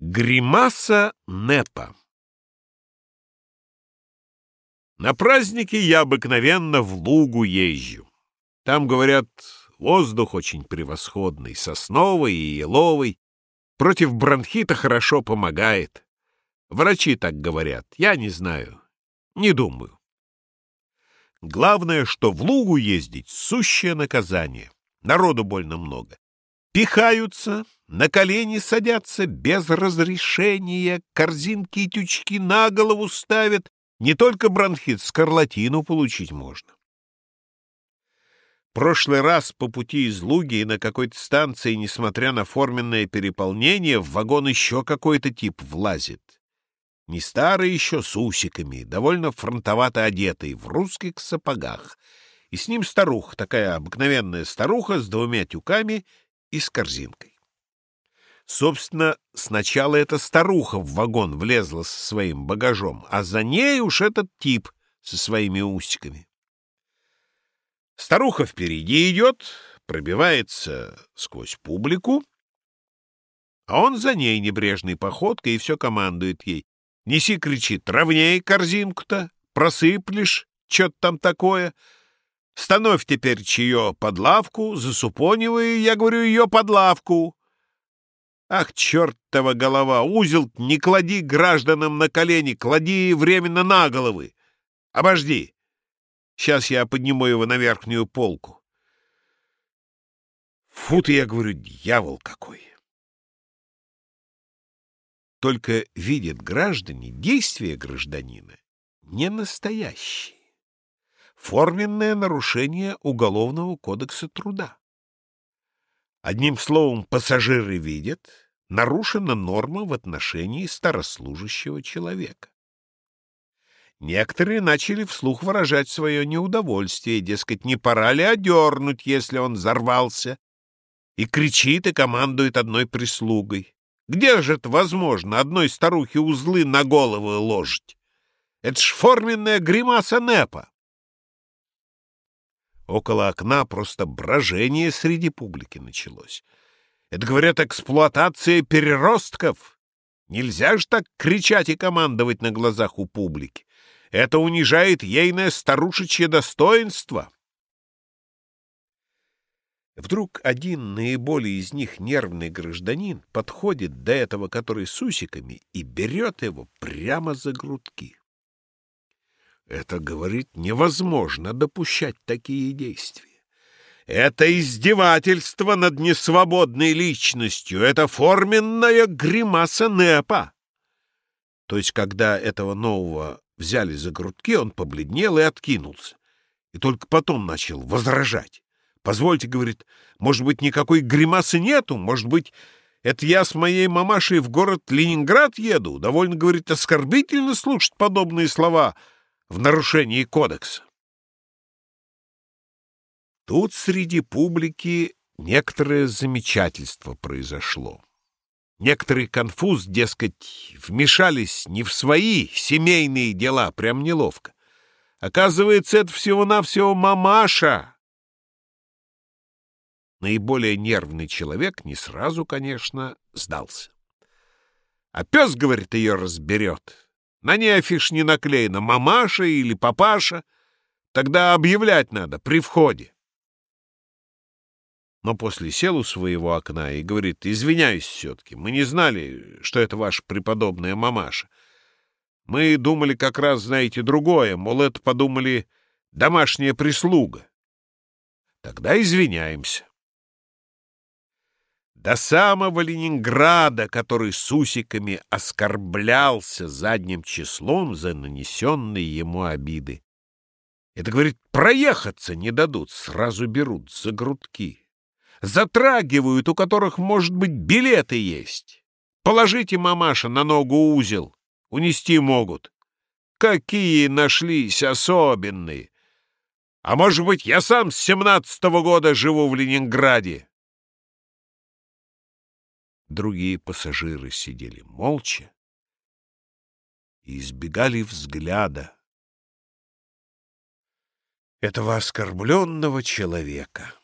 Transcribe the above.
Гримаса Непа На праздники я обыкновенно в лугу езжу. Там, говорят, воздух очень превосходный, сосновый и еловый. Против бронхита хорошо помогает. Врачи так говорят, я не знаю, не думаю. Главное, что в лугу ездить — сущее наказание. Народу больно много. Пихаются, на колени садятся без разрешения, корзинки и тючки на голову ставят. Не только бронхит, скарлатину получить можно. Прошлый раз по пути из Луги и на какой-то станции, несмотря на форменное переполнение, в вагон еще какой-то тип влазит. Не старый еще, с усиками, довольно фронтовато одетый, в русских сапогах. И с ним старуха, такая обыкновенная старуха с двумя тюками и с корзинкой. Собственно, сначала эта старуха в вагон влезла со своим багажом, а за ней уж этот тип со своими усиками. Старуха впереди идет, пробивается сквозь публику, а он за ней небрежной походкой и все командует ей. «Неси, — кричит, — ровней корзинку-то, просыплешь, что-то там такое». Становь теперь чье под лавку, засупонивай, я говорю, ее под лавку. Ах, чертова голова, узел не клади гражданам на колени, клади временно на головы. Обожди. Сейчас я подниму его на верхнюю полку. Фу ты, я говорю, дьявол какой. Только видят граждане действия гражданина не настоящие форменное нарушение Уголовного кодекса труда. Одним словом, пассажиры видят, нарушена норма в отношении старослужащего человека. Некоторые начали вслух выражать свое неудовольствие, дескать, не пора ли одернуть, если он взорвался, и кричит и командует одной прислугой. Где же это возможно одной старухе узлы на голову ложить? Это ж форменная гримаса НЭПа. Около окна просто брожение среди публики началось. Это, говорят, эксплуатация переростков. Нельзя же так кричать и командовать на глазах у публики. Это унижает ейное старушечье достоинство. Вдруг один наиболее из них нервный гражданин подходит до этого, который с усиками, и берет его прямо за грудки. Это, говорит, невозможно допущать такие действия. Это издевательство над несвободной личностью, это форменная гримаса НЭПа. То есть, когда этого нового взяли за грудки, он побледнел и откинулся. И только потом начал возражать. «Позвольте, — говорит, — может быть, никакой гримасы нету? Может быть, это я с моей мамашей в город Ленинград еду? Довольно, — говорит, — оскорбительно слушать подобные слова — в нарушении кодекса. Тут среди публики некоторое замечательство произошло. Некоторый конфуз, дескать, вмешались не в свои семейные дела, прям неловко. Оказывается, это всего-навсего мамаша. Наиболее нервный человек не сразу, конечно, сдался. А пес, говорит, ее разберет. На ней афиш не наклеена «мамаша» или «папаша». Тогда объявлять надо при входе. Но после сел у своего окна и говорит, извиняюсь все-таки, мы не знали, что это ваша преподобная мамаша. Мы думали как раз, знаете, другое, мол, это подумали домашняя прислуга. Тогда извиняемся. До самого Ленинграда, который с усиками оскорблялся задним числом за нанесенные ему обиды. Это, говорит, проехаться не дадут, сразу берут за грудки. Затрагивают, у которых, может быть, билеты есть. Положите, мамаша, на ногу узел, унести могут. Какие нашлись особенные! А может быть, я сам с семнадцатого года живу в Ленинграде? Другие пассажиры сидели молча и избегали взгляда этого оскорбленного человека.